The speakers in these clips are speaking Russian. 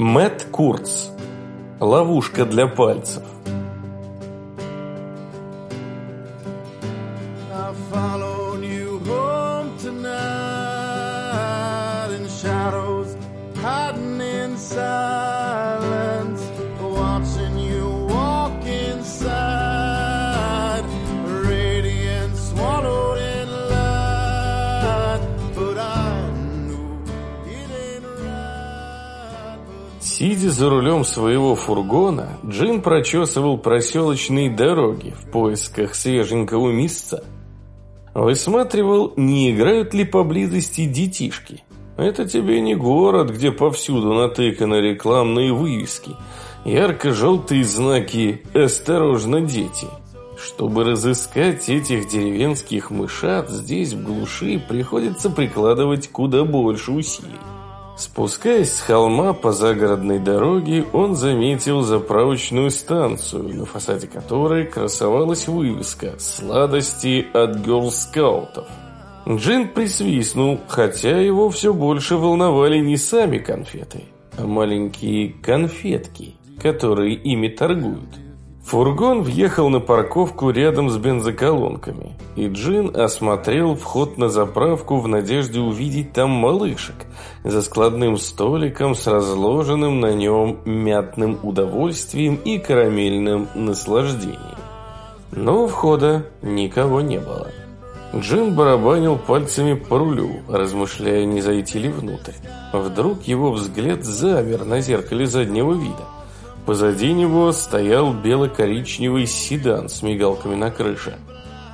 Мэтт Курц. Ловушка для пальцев. Своего фургона, Джин прочесывал проселочные дороги в поисках свеженького места. Высматривал, не играют ли поблизости детишки. Это тебе не город, где повсюду натыканы рекламные вывески, ярко-желтые знаки «Осторожно, дети». Чтобы разыскать этих деревенских мышат, здесь, в глуши, приходится прикладывать куда больше усилий. Спускаясь с холма по загородной дороге, он заметил заправочную станцию, на фасаде которой красовалась вывеска «Сладости от герлскаутов». Джин присвистнул, хотя его все больше волновали не сами конфеты, а маленькие конфетки, которые ими торгуют. Фургон въехал на парковку рядом с бензоколонками, и Джин осмотрел вход на заправку в надежде увидеть там малышек за складным столиком с разложенным на нем мятным удовольствием и карамельным наслаждением. Но у входа никого не было. Джин барабанил пальцами по рулю, размышляя, не зайти ли внутрь. Вдруг его взгляд замер на зеркале заднего вида. Позади него стоял бело-коричневый седан с мигалками на крыше.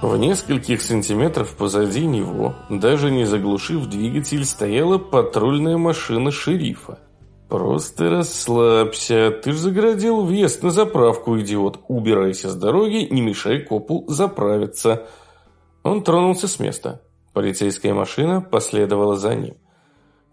В нескольких сантиметров позади него, даже не заглушив двигатель, стояла патрульная машина шерифа. «Просто расслабься, ты ж загородил въезд на заправку, идиот. Убирайся с дороги, не мешай копу заправиться». Он тронулся с места. Полицейская машина последовала за ним.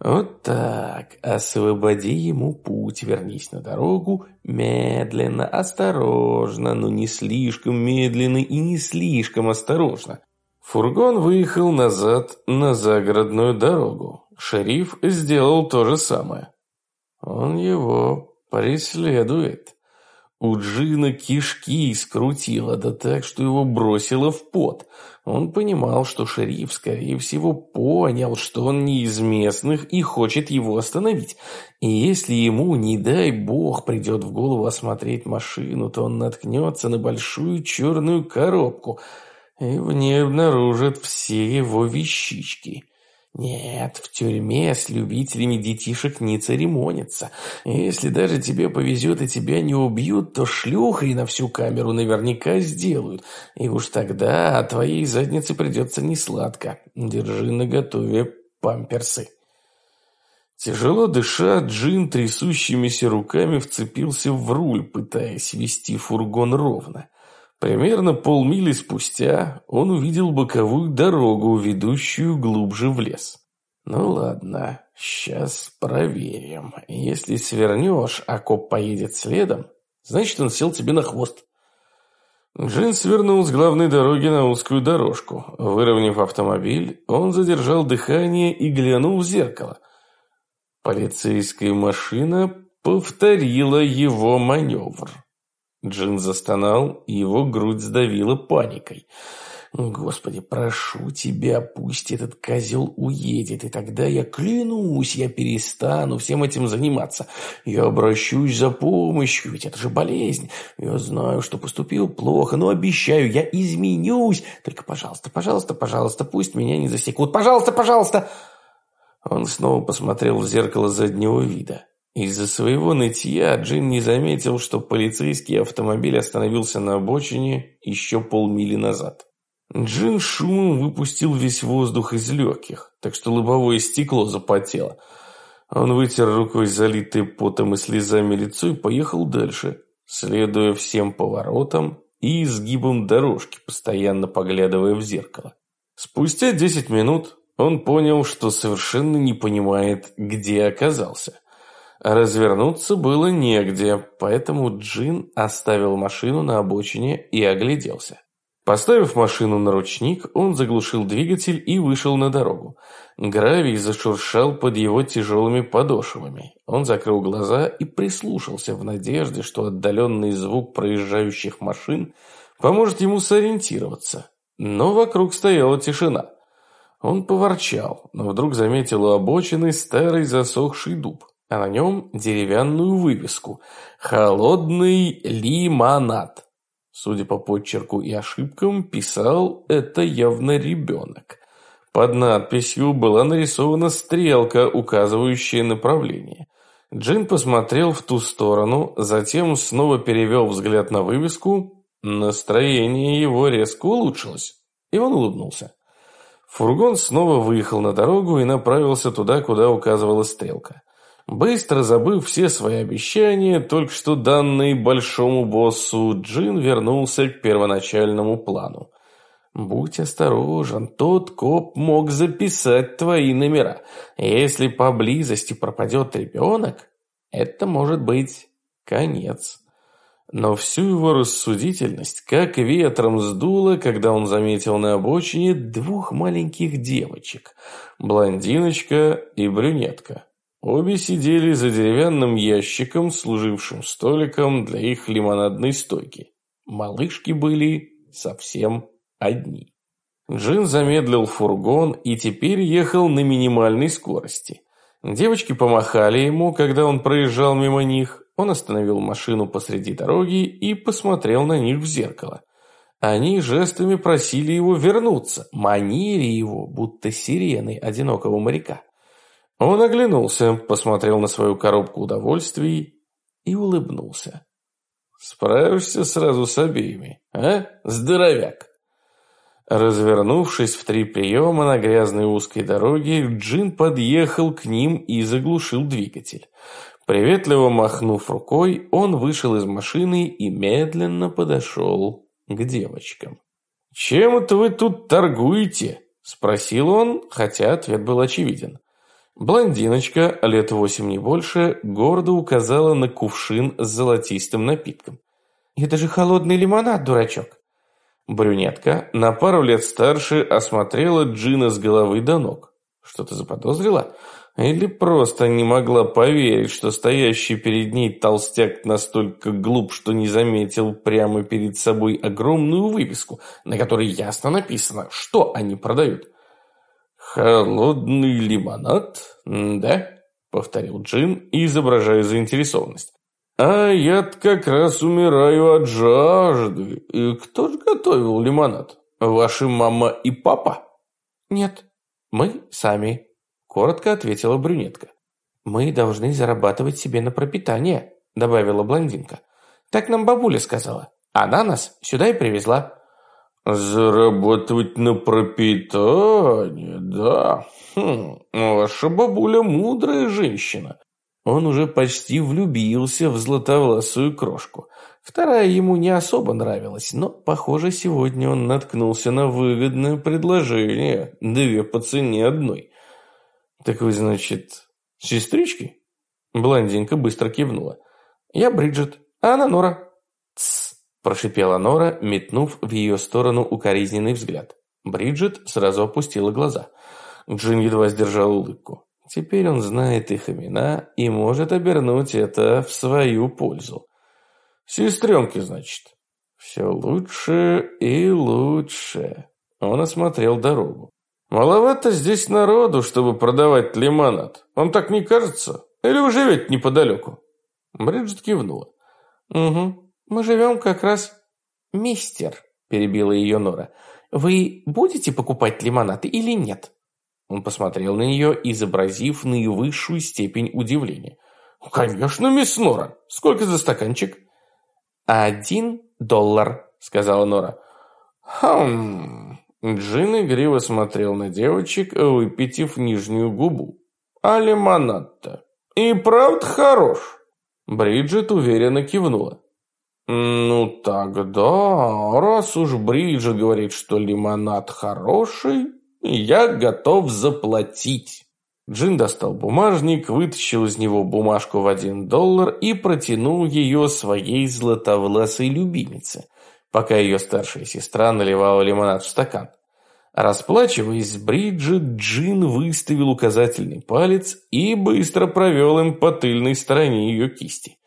Вот так, освободи ему путь, вернись на дорогу, медленно, осторожно, но не слишком медленно и не слишком осторожно. Фургон выехал назад на загородную дорогу. Шериф сделал то же самое. Он его преследует. У Джина кишки скрутило, да так, что его бросило в пот. Он понимал, что шериф, скорее всего, понял, что он не из местных и хочет его остановить. И если ему, не дай бог, придет в голову осмотреть машину, то он наткнется на большую черную коробку, и в ней обнаружит все его вещички. Нет, в тюрьме с любителями детишек не церемонятся. Если даже тебе повезет и тебя не убьют, то шлюхой на всю камеру наверняка сделают. И уж тогда твоей заднице придется несладко. Держи наготове памперсы. Тяжело дыша, Джин трясущимися руками вцепился в руль, пытаясь вести фургон ровно. Примерно полмили спустя он увидел боковую дорогу, ведущую глубже в лес. «Ну ладно, сейчас проверим. Если свернешь, а коп поедет следом, значит, он сел тебе на хвост». Джин свернул с главной дороги на узкую дорожку. Выровняв автомобиль, он задержал дыхание и глянул в зеркало. Полицейская машина повторила его маневр. Джин застонал, и его грудь сдавила паникой. «Господи, прошу тебя, пусть этот козел уедет, и тогда я клянусь, я перестану всем этим заниматься. Я обращусь за помощью, ведь это же болезнь. Я знаю, что поступил плохо, но обещаю, я изменюсь. Только, пожалуйста, пожалуйста, пожалуйста, пусть меня не засекут. Пожалуйста, пожалуйста!» Он снова посмотрел в зеркало заднего вида. Из-за своего нытья Джин не заметил, что полицейский автомобиль остановился на обочине еще полмили назад. Джин шумом выпустил весь воздух из легких, так что лобовое стекло запотело. Он вытер рукой залитое потом и слезами лицо и поехал дальше, следуя всем поворотам и изгибам дорожки, постоянно поглядывая в зеркало. Спустя десять минут он понял, что совершенно не понимает, где оказался. Развернуться было негде, поэтому Джин оставил машину на обочине и огляделся. Поставив машину на ручник, он заглушил двигатель и вышел на дорогу. Гравий зашуршал под его тяжелыми подошвами. Он закрыл глаза и прислушался в надежде, что отдаленный звук проезжающих машин поможет ему сориентироваться. Но вокруг стояла тишина. Он поворчал, но вдруг заметил у обочины старый засохший дуб, а на нем деревянную вывеску «Холодный лимонад». Судя по подчерку и ошибкам, писал это явно ребенок. Под надписью была нарисована стрелка, указывающая направление. Джин посмотрел в ту сторону, затем снова перевел взгляд на вывеску. Настроение его резко улучшилось, и он улыбнулся. Фургон снова выехал на дорогу и направился туда, куда указывала стрелка. Быстро забыв все свои обещания, только что данные большому боссу, Джин вернулся к первоначальному плану. «Будь осторожен, тот коп мог записать твои номера. Если поблизости пропадет ребенок, это может быть конец». Но всю его рассудительность как ветром сдуло, когда он заметил на обочине двух маленьких девочек – блондиночка и брюнетка. Обе сидели за деревянным ящиком, служившим столиком для их лимонадной стойки. Малышки были совсем одни. Джин замедлил фургон и теперь ехал на минимальной скорости. Девочки помахали ему, когда он проезжал мимо них. Он остановил машину посреди дороги и посмотрел на них в зеркало. Они жестами просили его вернуться, манили его, будто сирены одинокого моряка. Он оглянулся, посмотрел на свою коробку удовольствий и улыбнулся. «Справишься сразу с обеими, а, здоровяк?» Развернувшись в три приема на грязной узкой дороге, Джин подъехал к ним и заглушил двигатель. Приветливо махнув рукой, он вышел из машины и медленно подошел к девочкам. «Чем это вы тут торгуете?» – спросил он, хотя ответ был очевиден. Блондиночка, лет восемь не больше, гордо указала на кувшин с золотистым напитком. «Это же холодный лимонад, дурачок!» Брюнетка, на пару лет старше, осмотрела Джина с головы до ног. Что-то заподозрила? Или просто не могла поверить, что стоящий перед ней толстяк настолько глуп, что не заметил прямо перед собой огромную вывеску, на которой ясно написано, что они продают. «Холодный лимонад, да?» – повторил Джин, изображая заинтересованность. «А я как раз умираю от жажды. И кто же готовил лимонад? Ваши мама и папа?» «Нет, мы сами», – коротко ответила брюнетка. «Мы должны зарабатывать себе на пропитание», – добавила блондинка. «Так нам бабуля сказала. Она нас сюда и привезла». «Зарабатывать на пропитание, да? Хм, ваша бабуля мудрая женщина». Он уже почти влюбился в златовласую крошку. Вторая ему не особо нравилась, но, похоже, сегодня он наткнулся на выгодное предложение. Две по цене одной. «Так вы, значит, сестрички?» Блондинка быстро кивнула. «Я Бриджит, а она Нора». «Тссс, Прошипела Нора, метнув в ее сторону укоризненный взгляд. Бриджит сразу опустила глаза. Джин едва сдержал улыбку. Теперь он знает их имена и может обернуть это в свою пользу. «Сестренки, значит?» «Все лучше и лучше». Он осмотрел дорогу. «Маловато здесь народу, чтобы продавать лимонад. Вам так не кажется? Или вы живете неподалеку?» Бриджит кивнула. «Угу. «Мы живем как раз...» «Мистер», – перебила ее Нора, – «вы будете покупать лимонад или нет?» Он посмотрел на нее, изобразив наивысшую степень удивления. «Конечно, мисс Нора. Сколько за стаканчик?» «Один доллар», – сказала Нора. «Хм...» Джин игриво смотрел на девочек, выпитив нижнюю губу. «А лимонад-то? И правда хорош?» Бриджит уверенно кивнула. «Ну тогда, раз уж Бриджит говорит, что лимонад хороший, я готов заплатить». Джин достал бумажник, вытащил из него бумажку в один доллар и протянул ее своей златовласой любимице. пока ее старшая сестра наливала лимонад в стакан. Расплачиваясь, Бриджит Джин выставил указательный палец и быстро провел им по тыльной стороне ее кисти.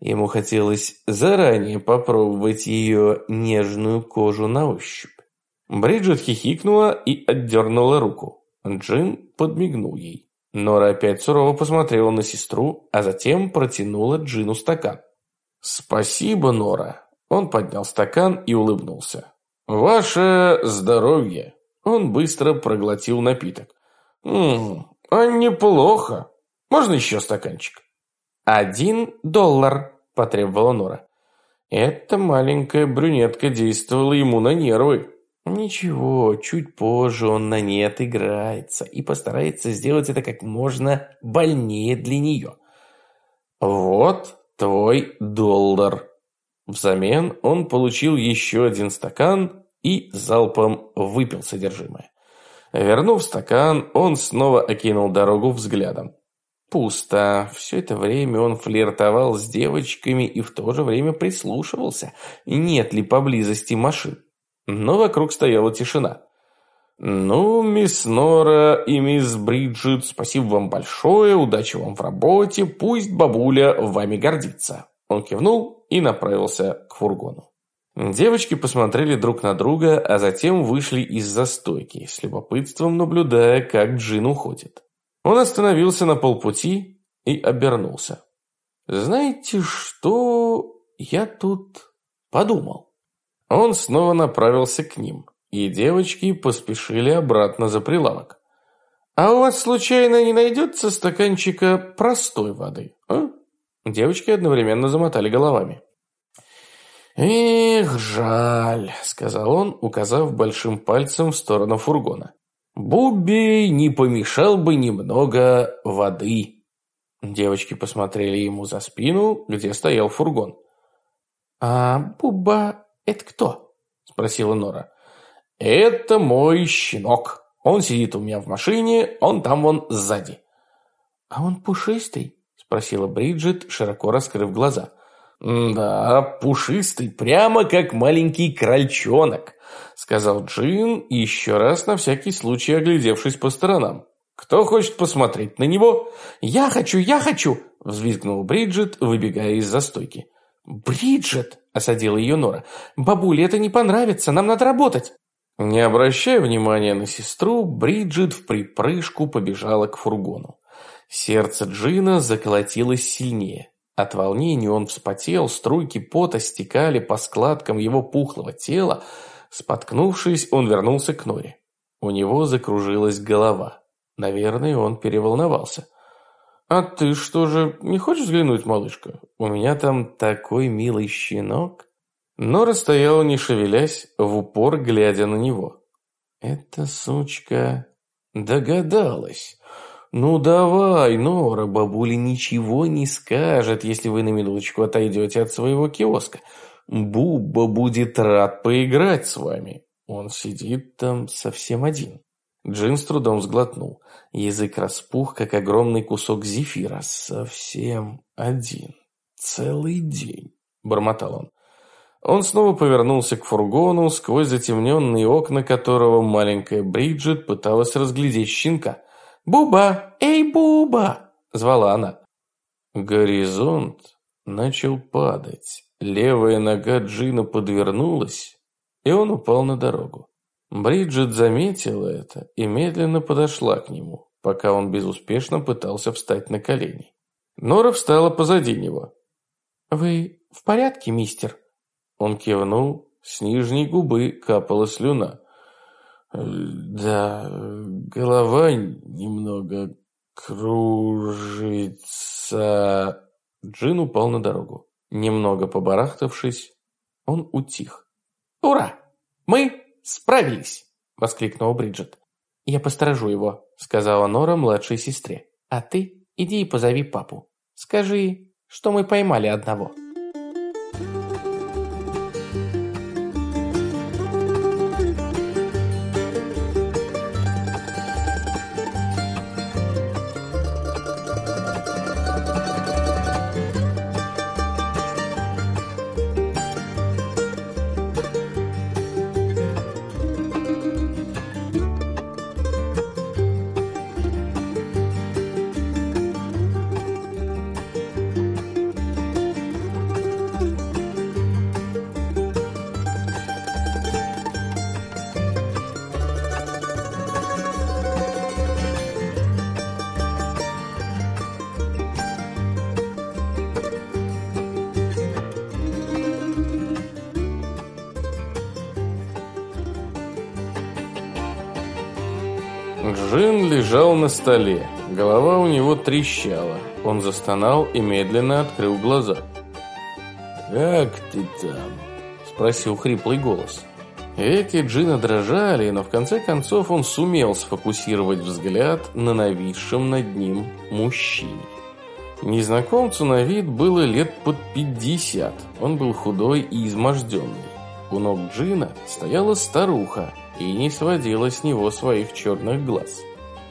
Ему хотелось заранее попробовать ее нежную кожу на ощупь. Бриджит хихикнула и отдернула руку. Джин подмигнул ей. Нора опять сурово посмотрела на сестру, а затем протянула Джину стакан. «Спасибо, Нора». Он поднял стакан и улыбнулся. «Ваше здоровье!» Он быстро проглотил напиток. «Ммм, а неплохо. Можно еще стаканчик?» «Один доллар», – потребовала Нора. Эта маленькая брюнетка действовала ему на нервы. Ничего, чуть позже он на ней отыграется и постарается сделать это как можно больнее для нее. Вот твой доллар. Взамен он получил еще один стакан и залпом выпил содержимое. Вернув стакан, он снова окинул дорогу взглядом. Пусто. Все это время он флиртовал с девочками и в то же время прислушивался, нет ли поблизости машин. Но вокруг стояла тишина. «Ну, мисс Нора и мисс Бриджит, спасибо вам большое, удачи вам в работе, пусть бабуля вами гордится». Он кивнул и направился к фургону. Девочки посмотрели друг на друга, а затем вышли из застойки, с любопытством наблюдая, как Джин уходит. Он остановился на полпути и обернулся. «Знаете, что я тут подумал?» Он снова направился к ним, и девочки поспешили обратно за прилавок. «А у вас случайно не найдется стаканчика простой воды, а?» Девочки одновременно замотали головами. «Эх, жаль», — сказал он, указав большим пальцем в сторону фургона. Бубби не помешал бы немного воды. Девочки посмотрели ему за спину, где стоял фургон. «А Бубба — это кто?» – спросила Нора. «Это мой щенок. Он сидит у меня в машине, он там вон сзади». «А он пушистый?» – спросила Бриджит, широко раскрыв глаза. «Да, пушистый, прямо как маленький крольчонок», — сказал Джин, еще раз на всякий случай оглядевшись по сторонам. «Кто хочет посмотреть на него?» «Я хочу, я хочу!» — взвизгнул Бриджит, выбегая из застойки. «Бриджит!» — осадила ее Нора. «Бабуле это не понравится, нам надо работать!» Не обращая внимания на сестру, Бриджит в припрыжку побежала к фургону. Сердце Джина заколотилось сильнее. От волнения он вспотел, струйки пота стекали по складкам его пухлого тела. Споткнувшись, он вернулся к Норе. У него закружилась голова. Наверное, он переволновался. «А ты что же, не хочешь взглянуть, малышка? У меня там такой милый щенок». Нора стояла, не шевелясь, в упор глядя на него. «Эта сучка догадалась». «Ну давай, Нора, бабуля ничего не скажет, если вы на минуточку отойдете от своего киоска. Бубба будет рад поиграть с вами. Он сидит там совсем один». Джин с трудом сглотнул. Язык распух, как огромный кусок зефира. «Совсем один. Целый день», — бормотал он. Он снова повернулся к фургону, сквозь затемненные окна которого маленькая Бриджит пыталась разглядеть щенка. «Буба! Эй, Буба!» – звала она. Горизонт начал падать. Левая нога Джина подвернулась, и он упал на дорогу. Бриджит заметила это и медленно подошла к нему, пока он безуспешно пытался встать на колени. Нора встала позади него. «Вы в порядке, мистер?» Он кивнул, с нижней губы капала слюна. Да, голова немного кружится. Джин упал на дорогу. Немного побарахтавшись, он утих. «Ура! Мы справились!» — воскликнула Бриджит. «Я посторожу его», — сказала Нора младшей сестре. «А ты иди и позови папу. Скажи, что мы поймали одного». Лежал на столе. Голова у него трещала. Он застонал и медленно открыл глаза. «Как ты там?» – спросил хриплый голос. Веки Джина дрожали, но в конце концов он сумел сфокусировать взгляд на нависшем над ним мужчине. Незнакомцу на вид было лет под пятьдесят. Он был худой и изможденный. У ног Джина стояла старуха и не сводила с него своих черных глаз.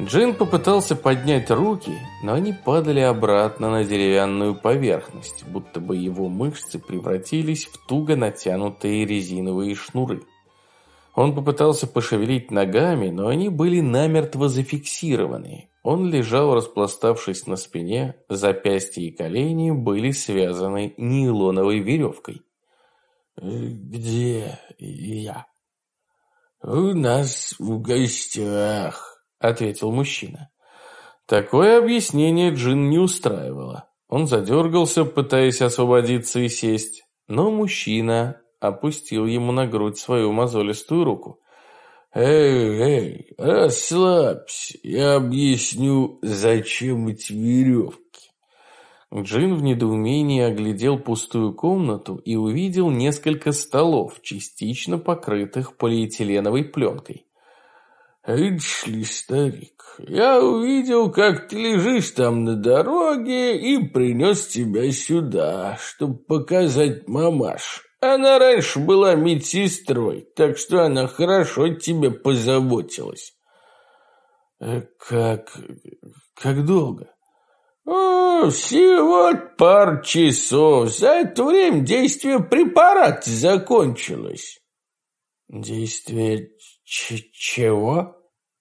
Джин попытался поднять руки, но они падали обратно на деревянную поверхность, будто бы его мышцы превратились в туго натянутые резиновые шнуры. Он попытался пошевелить ногами, но они были намертво зафиксированы. Он лежал, распластавшись на спине, запястья и колени были связаны нейлоновой веревкой. «Где я?» «У нас в гостях», — ответил мужчина. Такое объяснение Джин не устраивало. Он задергался, пытаясь освободиться и сесть, но мужчина опустил ему на грудь свою мозолистую руку. «Эй, эй, расслабься, я объясню, зачем эти веревки». Джин в недоумении оглядел пустую комнату и увидел несколько столов, частично покрытых полиэтиленовой пленкой. «Видишь ли, старик, я увидел, как ты лежишь там на дороге и принес тебя сюда, чтобы показать мамаш. Она раньше была медсестрой, так что она хорошо тебе позаботилась». «Э, «Как... как долго?» О, всего пар часов. За это время действие препарата закончилось. Действие чего?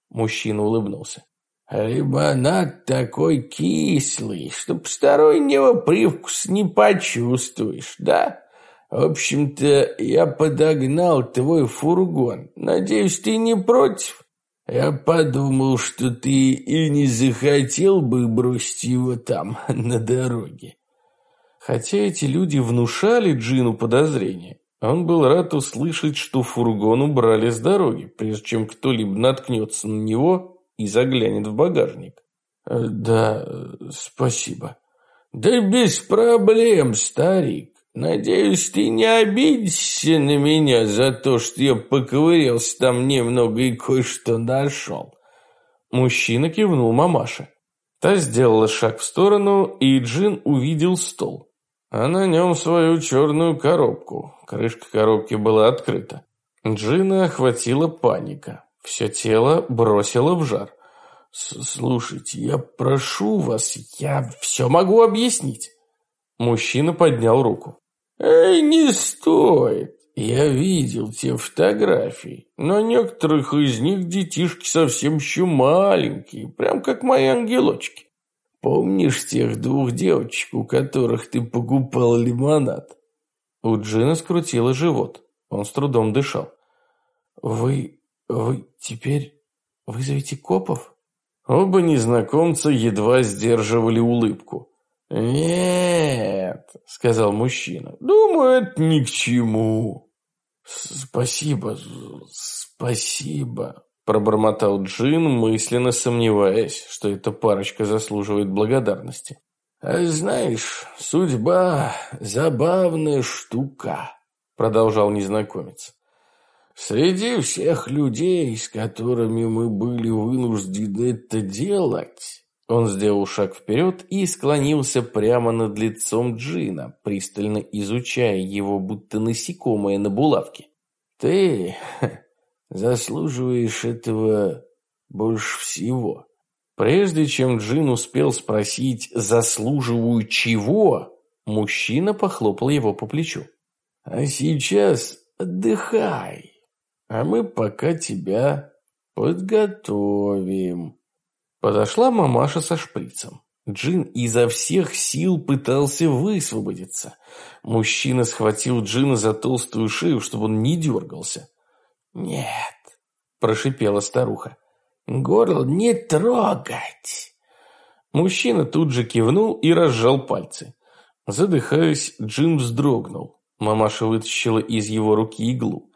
Мужчина улыбнулся. Лимонад такой кислый, что постороннего привкус не почувствуешь, да? В общем-то, я подогнал твой фургон. Надеюсь, ты не против? Я подумал, что ты и не захотел бы бросить его там, на дороге. Хотя эти люди внушали Джину подозрения, он был рад услышать, что фургон убрали с дороги, прежде чем кто-либо наткнется на него и заглянет в багажник. Э, «Да, спасибо». «Да без проблем, старик. Надеюсь, ты не обидишься на меня за то, что я поковырялся там немного и кое-что нашел. Мужчина кивнул мамаше. Та сделала шаг в сторону, и Джин увидел стол. А на нем свою черную коробку. Крышка коробки была открыта. Джина охватила паника. Все тело бросило в жар. «Слушайте, я прошу вас, я все могу объяснить». Мужчина поднял руку. «Эй, не стоит! Я видел те фотографии. На некоторых из них детишки совсем еще маленькие, прям как мои ангелочки. Помнишь тех двух девочек, у которых ты покупал лимонад?» У Джина скрутило живот. Он с трудом дышал. «Вы... вы теперь вызовете копов?» Оба незнакомца едва сдерживали улыбку. «Нет», — сказал мужчина, — «думаю, это ни к чему». «Спасибо, спасибо», — пробормотал Джин, мысленно сомневаясь, что эта парочка заслуживает благодарности. «А знаешь, судьба — забавная штука», — продолжал незнакомец. «Среди всех людей, с которыми мы были вынуждены это делать, он сделал шаг вперед и склонился прямо над лицом Джина, пристально изучая его, будто насекомое на булавке. «Ты заслуживаешь этого больше всего». Прежде чем Джин успел спросить «заслуживаю чего?», мужчина похлопал его по плечу. «А сейчас отдыхай, а мы пока тебя подготовим». Подошла мамаша со шприцем. Джин изо всех сил пытался высвободиться. Мужчина схватил Джина за толстую шею, чтобы он не дергался. «Нет», – прошипела старуха, – «горло не трогать». Мужчина тут же кивнул и разжал пальцы. Задыхаясь, Джин вздрогнул. Мамаша вытащила из его руки иглу.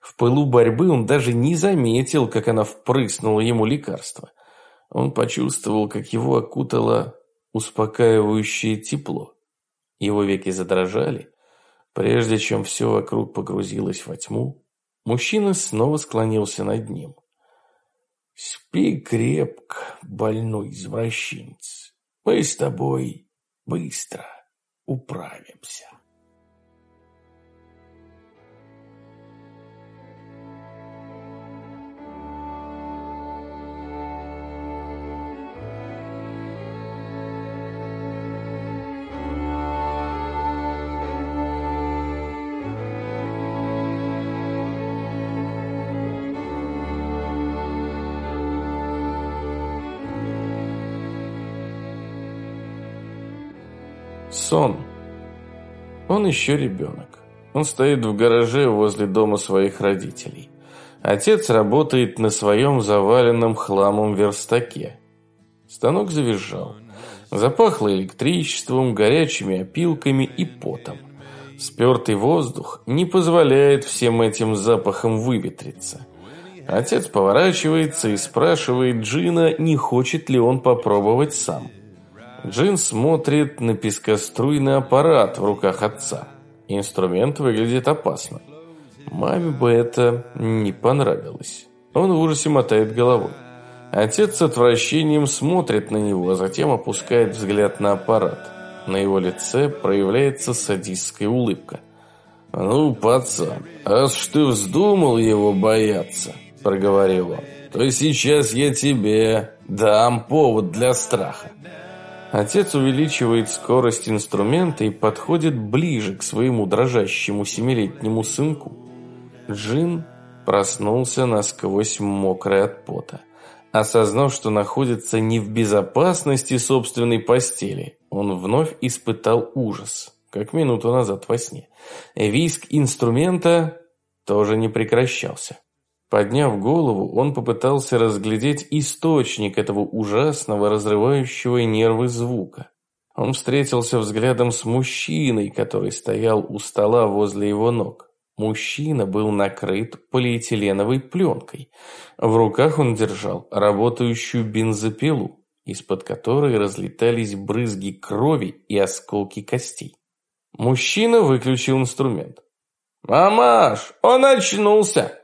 В пылу борьбы он даже не заметил, как она впрыснула ему лекарство. Он почувствовал, как его окутало успокаивающее тепло. Его веки задрожали. Прежде чем все вокруг погрузилось во тьму, мужчина снова склонился над ним. «Спи крепко, больной извращенец. Мы с тобой быстро управимся». Сон. Он еще ребенок. Он стоит в гараже возле дома своих родителей. Отец работает на своем заваленном хламом верстаке. Станок завизжал. Запахло электричеством, горячими опилками и потом. Спертый воздух не позволяет всем этим запахам выветриться. Отец поворачивается и спрашивает Джина, не хочет ли он попробовать сам. Джин смотрит на пескоструйный аппарат в руках отца. Инструмент выглядит опасно. Маме бы это не понравилось. Он в ужасе мотает головой. Отец с отвращением смотрит на него, а затем опускает взгляд на аппарат. На его лице проявляется садистская улыбка. «Ну, пацан, раз ты вздумал его бояться», – проговорил он, – «то сейчас я тебе дам повод для страха». Отец увеличивает скорость инструмента и подходит ближе к своему дрожащему семилетнему сынку. Джин проснулся насквозь мокрый от пота. Осознав, что находится не в безопасности собственной постели, он вновь испытал ужас, как минуту назад во сне. Виск инструмента тоже не прекращался. Подняв голову, он попытался разглядеть источник этого ужасного, разрывающего нервы звука. Он встретился взглядом с мужчиной, который стоял у стола возле его ног. Мужчина был накрыт полиэтиленовой пленкой. В руках он держал работающую бензопилу, из-под которой разлетались брызги крови и осколки костей. Мужчина выключил инструмент. «Мамаш, он очнулся!»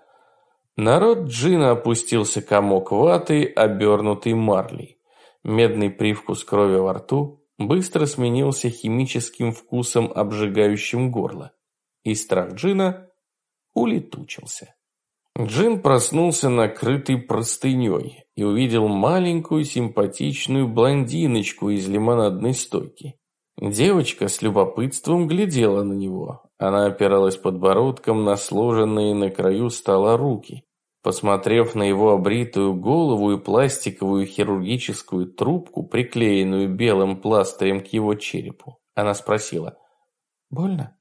Народ джина опустился комок ваты, обернутый марлей. Медный привкус крови во рту быстро сменился химическим вкусом, обжигающим горло. И страх джина улетучился. Джин проснулся накрытый простыней и увидел маленькую симпатичную блондиночку из лимонадной стойки. Девочка с любопытством глядела на него. Она опиралась подбородком на сложенные на краю стола руки. Посмотрев на его обритую голову и пластиковую хирургическую трубку, приклеенную белым пластырем к его черепу, она спросила «Больно?»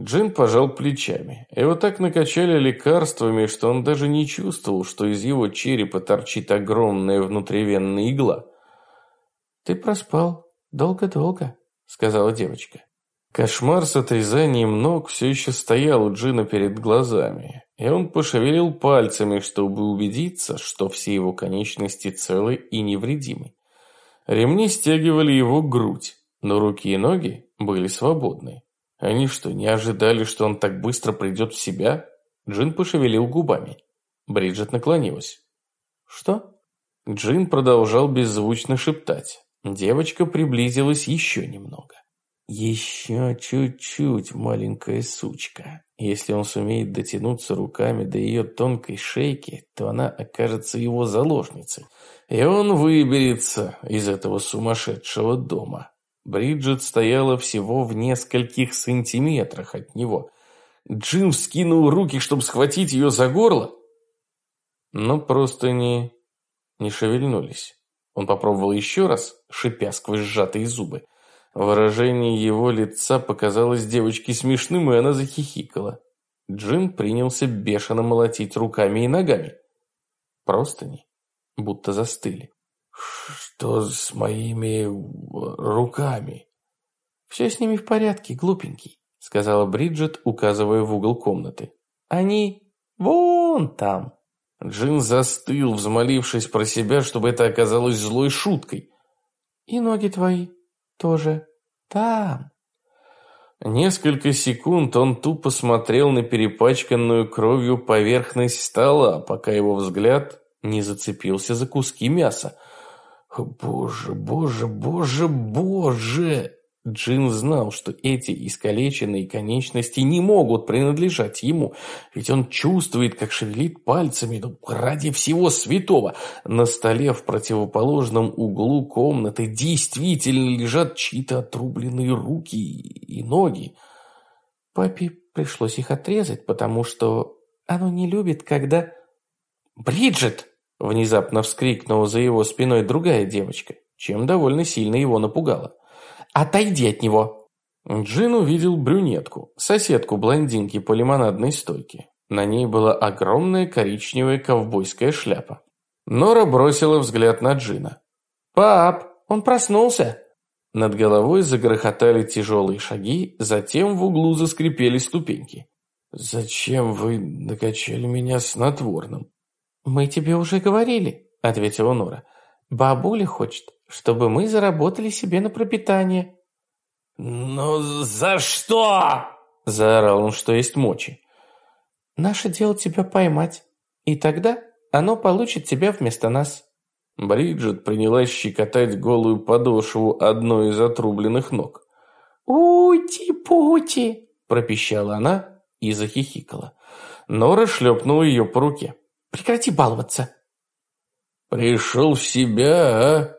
Джин пожал плечами. Его так накачали лекарствами, что он даже не чувствовал, что из его черепа торчит огромная внутривенная игла. «Ты проспал долго-долго», — сказала девочка. Кошмар с отрезанием ног все еще стоял у Джина перед глазами, и он пошевелил пальцами, чтобы убедиться, что все его конечности целы и невредимы. Ремни стягивали его грудь, но руки и ноги были свободны. Они что, не ожидали, что он так быстро придет в себя? Джин пошевелил губами. Бриджит наклонилась. «Что?» Джин продолжал беззвучно шептать. Девочка приблизилась еще немного. Еще чуть-чуть, маленькая сучка. Если он сумеет дотянуться руками до ее тонкой шейки, то она окажется его заложницей. И он выберется из этого сумасшедшего дома. Бриджит стояла всего в нескольких сантиметрах от него. Джим вскинул руки, чтобы схватить ее за горло, но просто не, не шевельнулись. Он попробовал еще раз, шипя сквозь сжатые зубы. Выражение его лица показалось девочке смешным, и она захихикала. Джин принялся бешено молотить руками и ногами. Простыни будто застыли. «Что с моими руками?» «Все с ними в порядке, глупенький», сказала Бриджит, указывая в угол комнаты. «Они Вон там. Джин застыл, взмолившись про себя, чтобы это оказалось злой шуткой. И ноги твои тоже там. Несколько секунд он тупо смотрел на перепачканную кровью поверхность стола, пока его взгляд не зацепился за куски мяса. «Боже, боже, боже, боже!» Джин знал, что эти искалеченные конечности не могут принадлежать ему, ведь он чувствует, как шевелит пальцами, ну, ради всего святого. На столе в противоположном углу комнаты действительно лежат чьи-то отрубленные руки и ноги. Папе пришлось их отрезать, потому что оно не любит, когда... «Бриджит!» – внезапно вскрикнула за его спиной другая девочка, чем довольно сильно его напугала. Отойди от него!» Джин увидел брюнетку, соседку блондинки по лимонадной стойке. На ней была огромная коричневая ковбойская шляпа. Нора бросила взгляд на Джина. «Пап, он проснулся!» Над головой загрохотали тяжелые шаги, затем в углу заскрипели ступеньки. «Зачем вы накачали меня снотворным?» «Мы тебе уже говорили», — ответила Нора. «Бабуля хочет, чтобы мы заработали себе на пропитание». «Ну за что?» – заорал он, что есть мочи. «Наше дело тебя поймать, и тогда оно получит тебя вместо нас». Бриджит принялась щекотать голую подошву одной из отрубленных ног. «Ути-пути!» – пропищала она и захихикала. Нора шлепнула ее по руке. «Прекрати баловаться!» «Пришел в себя, а?»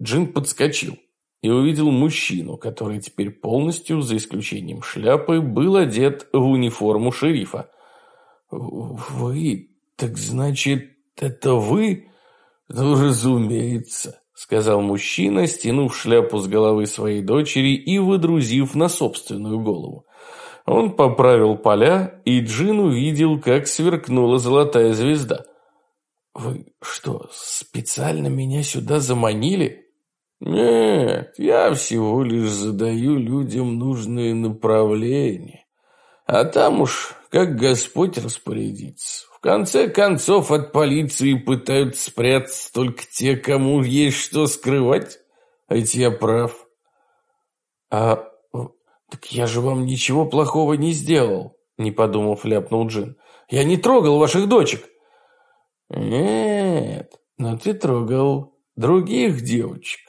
Джин подскочил и увидел мужчину, который теперь полностью, за исключением шляпы, был одет в униформу шерифа. «Вы? Так значит, это вы?» «Ну, разумеется», — сказал мужчина, стянув шляпу с головы своей дочери и выдрузив на собственную голову. Он поправил поля, и Джин увидел, как сверкнула золотая звезда. «Вы что, специально меня сюда заманили?» Нет, я всего лишь задаю людям нужные направления. А там уж как Господь распорядится. В конце концов от полиции пытаются спрятаться только те, кому есть что скрывать. А ведь я прав. А так я же вам ничего плохого не сделал, не подумав, ляпнул Джин. Я не трогал ваших дочек. Нет, но ты трогал других девочек.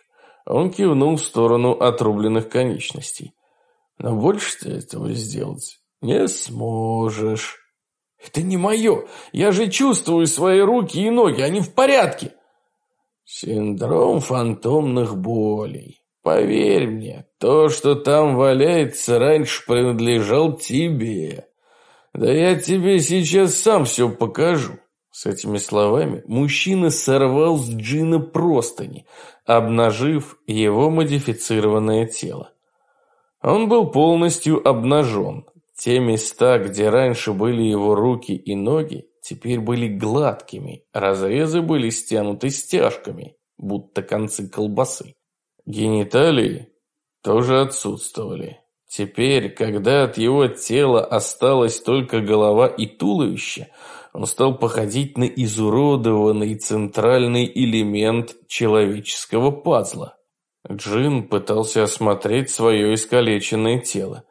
Он кивнул в сторону отрубленных конечностей. Но больше ты этого сделать не сможешь. Это не мое. Я же чувствую свои руки и ноги, они в порядке. Синдром фантомных болей. Поверь мне, то, что там валяется, раньше принадлежал тебе. Да я тебе сейчас сам все покажу. С этими словами мужчина сорвал с Джина простыни, обнажив его модифицированное тело. Он был полностью обнажен. Те места, где раньше были его руки и ноги, теперь были гладкими, разрезы были стянуты стяжками, будто концы колбасы. Гениталии тоже отсутствовали. Теперь, когда от его тела осталась только голова и туловище – он стал походить на изуродованный центральный элемент человеческого пазла. Джин пытался осмотреть свое искалеченное тело.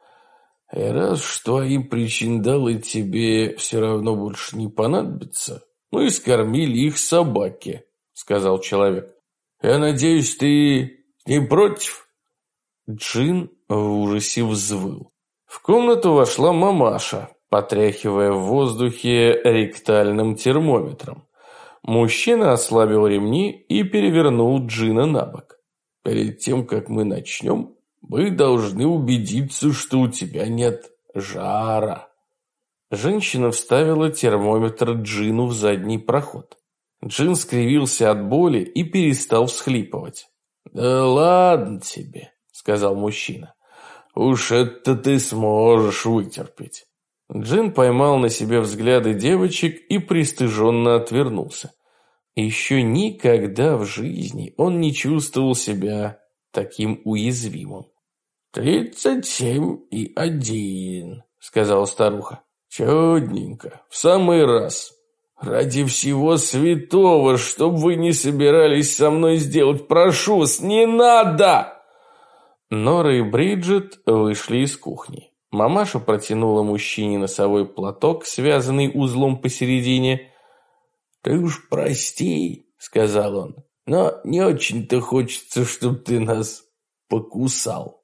И раз что твои причиндалы тебе все равно больше не понадобятся, мы скормили их собаке, сказал человек. Я надеюсь, ты не против? Джин в ужасе взвыл. В комнату вошла мамаша, потряхивая в воздухе ректальным термометром. Мужчина ослабил ремни и перевернул Джина на бок. «Перед тем, как мы начнем, мы должны убедиться, что у тебя нет жара». Женщина вставила термометр Джину в задний проход. Джин скривился от боли и перестал всхлипывать. «Да ладно тебе», — сказал мужчина. «Уж это ты сможешь вытерпеть. Джин поймал на себе взгляды девочек и пристыженно отвернулся. Еще никогда в жизни он не чувствовал себя таким уязвимым. «Тридцать семь и один», — сказала старуха. Чудненько, в самый раз. Ради всего святого, чтоб вы не собирались со мной сделать, прошу вас, не надо!» Нора и Бриджит вышли из кухни. Мамаша протянула мужчине носовой платок, связанный узлом посередине. «Ты уж прости», — сказал он, — «но не очень-то хочется, чтобы ты нас покусал».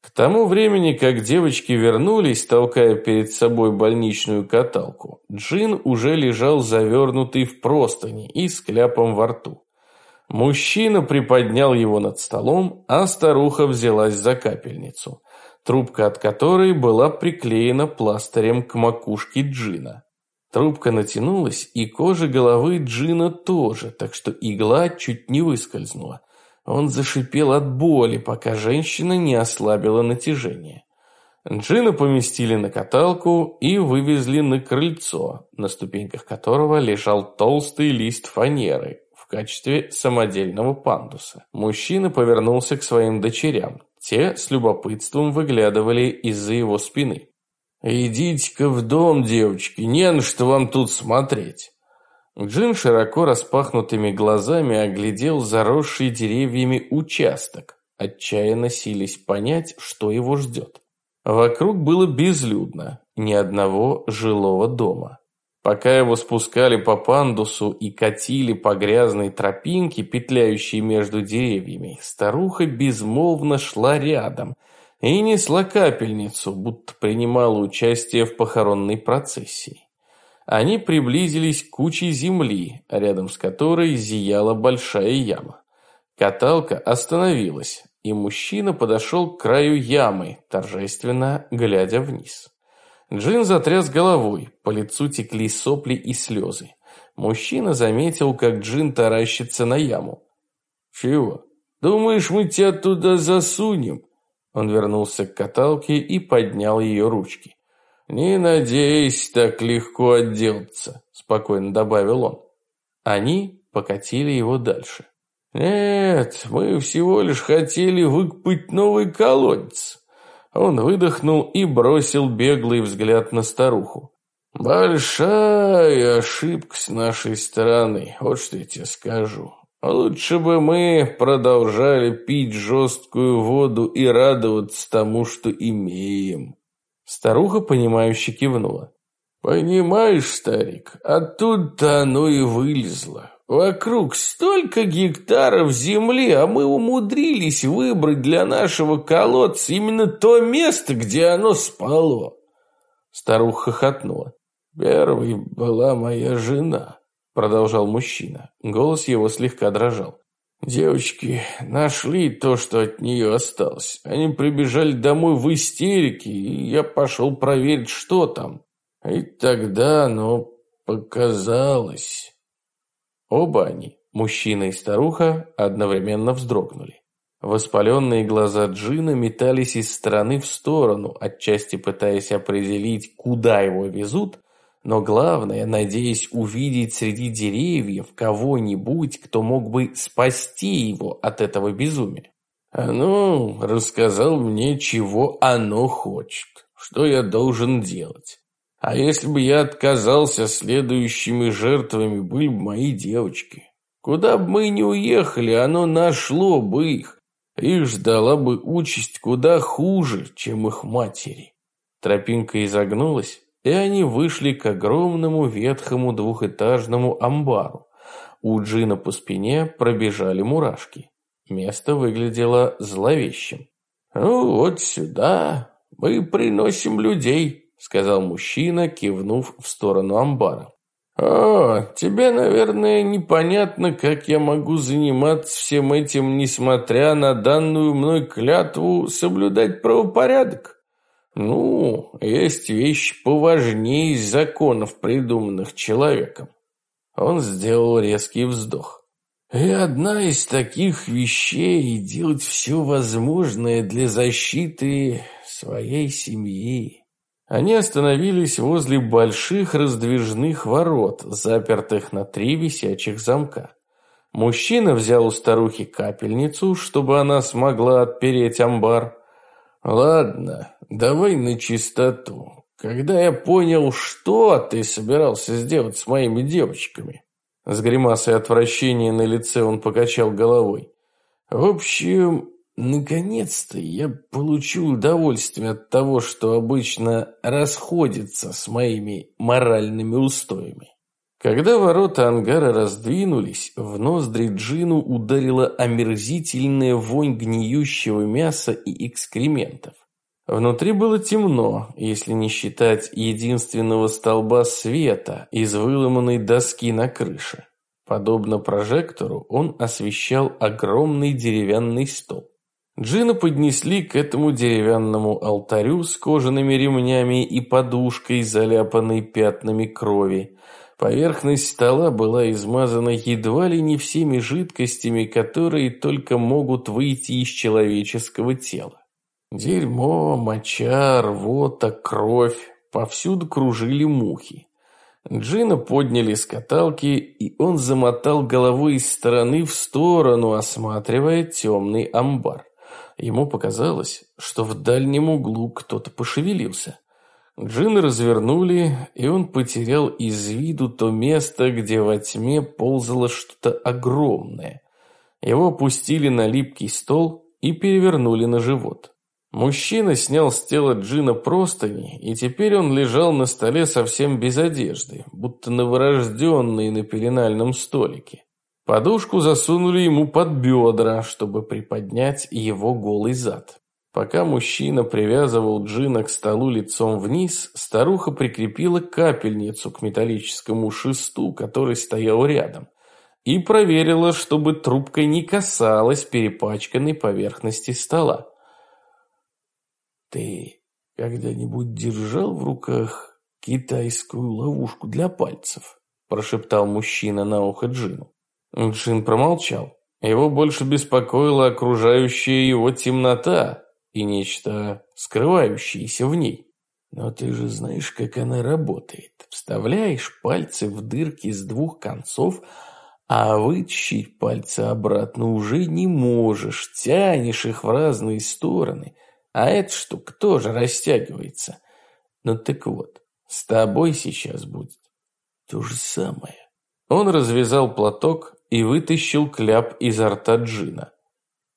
К тому времени, как девочки вернулись, толкая перед собой больничную каталку, Джин уже лежал завернутый в простыни и с кляпом во рту. Мужчина приподнял его над столом, а старуха взялась за капельницу, трубка от которой была приклеена пластырем к макушке Джина. Трубка натянулась, и кожа головы Джина тоже, так что игла чуть не выскользнула. Он зашипел от боли, пока женщина не ослабила натяжение. Джина поместили на каталку и вывезли на крыльцо, на ступеньках которого лежал толстый лист фанеры в качестве самодельного пандуса. Мужчина повернулся к своим дочерям. Те с любопытством выглядывали из-за его спины. «Идите-ка в дом, девочки, не на что вам тут смотреть». Джин широко распахнутыми глазами оглядел заросший деревьями участок, отчаянно сились понять, что его ждет. Вокруг было безлюдно, ни одного жилого дома. Пока его спускали по пандусу и катили по грязной тропинке, петляющей между деревьями, старуха безмолвно шла рядом и несла капельницу, будто принимала участие в похоронной процессии. Они приблизились к куче земли, рядом с которой зияла большая яма. Каталка остановилась, и мужчина подошел к краю ямы, торжественно глядя вниз. Джин затряс головой, по лицу текли сопли и слезы. Мужчина заметил, как Джин таращится на яму. «Чего? Думаешь, мы тебя туда засунем?» Он вернулся к каталке и поднял ее ручки. «Не надейся так легко отделаться», – спокойно добавил он. Они покатили его дальше. «Нет, мы всего лишь хотели выкопать новый колодец». Он выдохнул и бросил беглый взгляд на старуху. «Большая ошибка с нашей стороны, вот что я тебе скажу. Лучше бы мы продолжали пить жесткую воду и радоваться тому, что имеем». Старуха, понимающе кивнула. «Понимаешь, старик, оттуда оно и вылезло. Вокруг столько гектаров земли, а мы умудрились выбрать для нашего колодца именно то место, где оно спало». Старуха хохотнула. «Первой была моя жена», — продолжал мужчина. Голос его слегка дрожал. Девочки нашли то, что от нее осталось. Они прибежали домой в истерике, и я пошел проверить, что там. И тогда оно показалось. Оба они, мужчина и старуха, одновременно вздрогнули. Воспаленные глаза Джина метались из стороны в сторону, отчасти пытаясь определить, куда его везут, но главное, надеясь увидеть среди деревьев кого-нибудь, кто мог бы спасти его от этого безумия. Оно рассказал мне, чего оно хочет, что я должен делать. А если бы я отказался, следующими жертвами были бы мои девочки. Куда бы мы ни уехали, оно нашло бы их. Их ждала бы участь куда хуже, чем их матери. Тропинка изогнулась, и они вышли к огромному ветхому двухэтажному амбару. У Джина по спине пробежали мурашки. Место выглядело зловещим. «Ну, вот сюда мы приносим людей», — сказал мужчина, кивнув в сторону амбара. «О, тебе, наверное, непонятно, как я могу заниматься всем этим, несмотря на данную мной клятву соблюдать правопорядок?» Ну, есть вещи поважнее законов, придуманных человеком. Он сделал резкий вздох. И одна из таких вещей – делать все возможное для защиты своей семьи. Они остановились возле больших раздвижных ворот, запертых на три висячих замка. Мужчина взял у старухи капельницу, чтобы она смогла отпереть амбар. «Ладно, давай на чистоту. когда я понял, что ты собирался сделать с моими девочками. С гримасой отвращения на лице он покачал головой. В общем, наконец-то я получил удовольствие от того, что обычно расходится с моими моральными устоями. Когда ворота ангара раздвинулись, в ноздри Джину ударила омерзительная вонь гниющего мяса и экскрементов. Внутри было темно, если не считать единственного столба света из выломанной доски на крыше. Подобно прожектору, он освещал огромный деревянный стол. Джина поднесли к этому деревянному алтарю с кожаными ремнями и подушкой, заляпанной пятнами крови. Поверхность стола была измазана едва ли не всеми жидкостями, которые только могут выйти из человеческого тела. Дерьмо, моча, рвота, кровь. Повсюду кружили мухи. Джина подняли с каталки, и он замотал головой из стороны в сторону, осматривая темный амбар. Ему показалось, что в дальнем углу кто-то пошевелился. Джина развернули, и он потерял из виду то место, где во тьме ползало что-то огромное. Его опустили на липкий стол и перевернули на живот. Мужчина снял с тела Джина простыни, и теперь он лежал на столе совсем без одежды, будто новорожденный на пеленальном столике. Подушку засунули ему под бедра, чтобы приподнять его голый зад. Пока мужчина привязывал Джина к столу лицом вниз, старуха прикрепила капельницу к металлическому шесту, который стоял рядом, и проверила, чтобы трубка не касалась перепачканной поверхности стола. «Ты когда-нибудь держал в руках китайскую ловушку для пальцев?» прошептал мужчина на ухо Джину. Джин промолчал. Его больше беспокоила окружающая его темнота, и нечто скрывающееся в ней. Но ты же знаешь, как она работает. Вставляешь пальцы в дырки с двух концов, а вытащить пальцы обратно уже не можешь, тянешь их в разные стороны, а эта штука тоже растягивается. Ну так вот, с тобой сейчас будет то же самое. Он развязал платок и вытащил кляп изо рта Джина.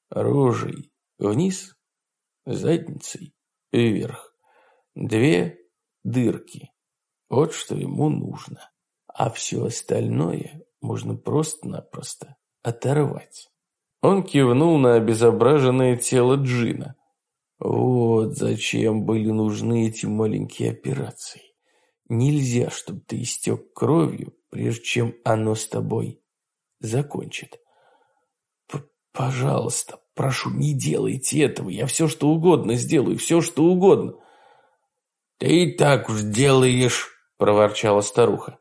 Рожей вниз задницей вверх. Две дырки. Вот что ему нужно. А все остальное можно просто-напросто оторвать. Он кивнул на обезображенное тело Джина. Вот зачем были нужны эти маленькие операции. Нельзя, чтобы ты истек кровью, прежде чем оно с тобой закончит. Пожалуйста, Прошу, не делайте этого. Я все, что угодно сделаю, все, что угодно. Ты и так уж делаешь, проворчала старуха.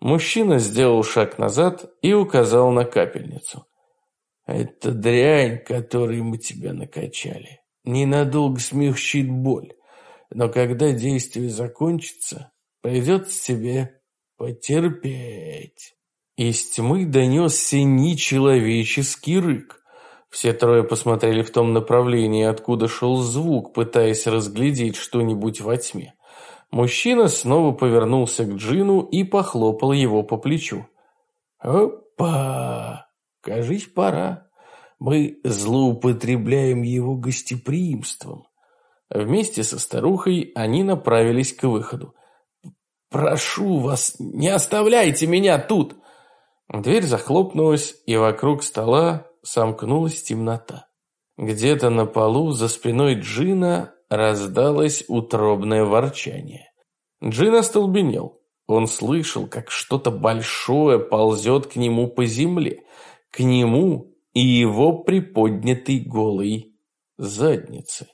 Мужчина сделал шаг назад и указал на капельницу. Это дрянь, которой мы тебя накачали. Ненадолго смягчит боль. Но когда действие закончится, придется тебе потерпеть. Из тьмы донесся нечеловеческий рык. Все трое посмотрели в том направлении, откуда шел звук, пытаясь разглядеть что-нибудь во тьме. Мужчина снова повернулся к Джину и похлопал его по плечу. «Опа! Кажись, пора. Мы злоупотребляем его гостеприимством». Вместе со старухой они направились к выходу. «Прошу вас, не оставляйте меня тут!» Дверь захлопнулась, и вокруг стола сомкнулась темнота. Где-то на полу за спиной Джина раздалось утробное ворчание. Джин остолбенел. Он слышал, как что-то большое ползет к нему по земле. К нему и его приподнятой голой заднице.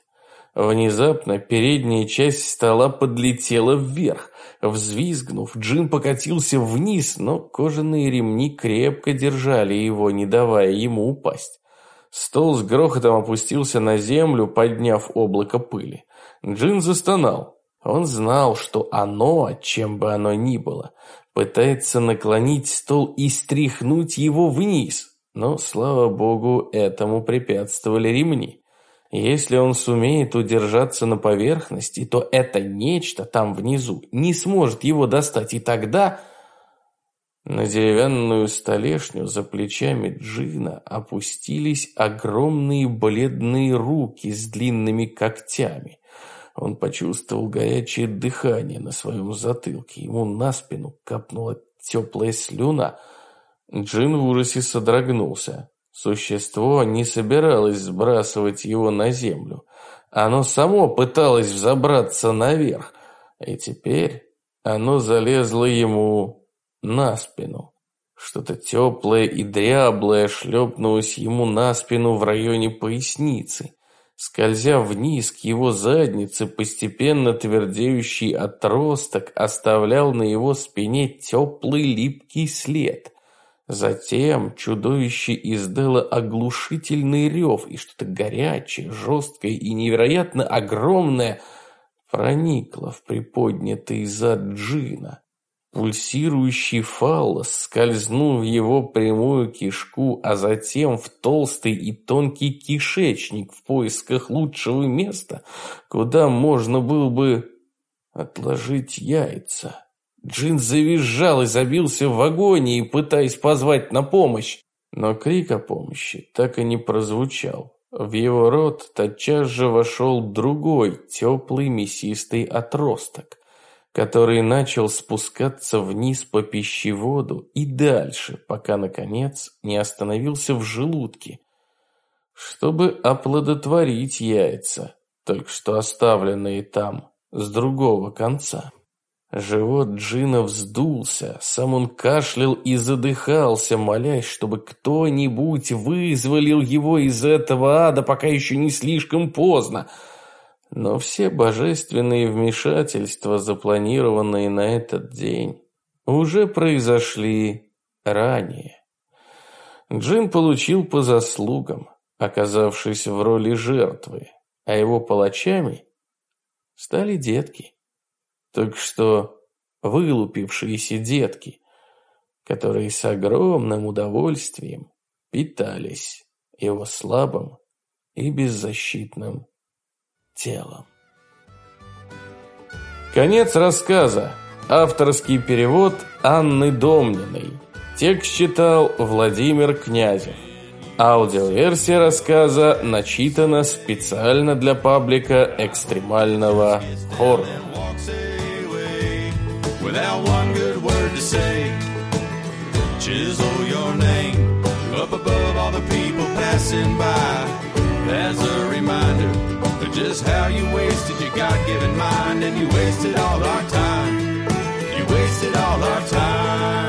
Внезапно передняя часть стола подлетела вверх. Взвизгнув, Джин покатился вниз, но кожаные ремни крепко держали его, не давая ему упасть. Стол с грохотом опустился на землю, подняв облако пыли. Джин застонал. Он знал, что оно, чем бы оно ни было, пытается наклонить стол и стряхнуть его вниз. Но, слава богу, этому препятствовали ремни. Если он сумеет удержаться на поверхности, то это нечто там внизу не сможет его достать, и тогда... На деревянную столешню за плечами Джина опустились огромные бледные руки с длинными когтями. Он почувствовал горячее дыхание на своем затылке. Ему на спину капнула теплая слюна. Джин в ужасе содрогнулся. Существо не собиралось сбрасывать его на землю. Оно само пыталось взобраться наверх, и теперь оно залезло ему на спину. Что-то теплое и дряблое шлепнулось ему на спину в районе поясницы. Скользя вниз к его заднице, постепенно твердеющий отросток оставлял на его спине теплый липкий след. Затем чудовище издало оглушительный рев, и что-то горячее, жесткое и невероятно огромное проникло в приподнятый зад Джина. Пульсирующий фаллос скользнул в его прямую кишку, а затем в толстый и тонкий кишечник в поисках лучшего места, куда можно было бы отложить яйца. Джин завизжал и забился в агонии, пытаясь позвать на помощь. Но крик о помощи так и не прозвучал. В его рот тотчас же вошел другой, теплый мясистый отросток, который начал спускаться вниз по пищеводу и дальше, пока, наконец, не остановился в желудке, чтобы оплодотворить яйца, только что оставленные там, с другого конца. Живот Джина вздулся, сам он кашлял и задыхался, молясь, чтобы кто-нибудь вызволил его из этого ада, пока еще не слишком поздно. Но все божественные вмешательства, запланированные на этот день, уже произошли ранее. Джин получил по заслугам, оказавшись в роли жертвы, а его палачами стали детки только что вылупившиеся детки, которые с огромным удовольствием питались его слабым и беззащитным телом. Конец рассказа. Авторский перевод Анны Домниной. Текст читал Владимир Князев. Аудиоверсия рассказа начитана специально для паблика экстремального хоррора. Without one good word to say. Chisel your name up above all the people passing by as a reminder of just how you wasted your God given mind and you wasted all our time. You wasted all our time.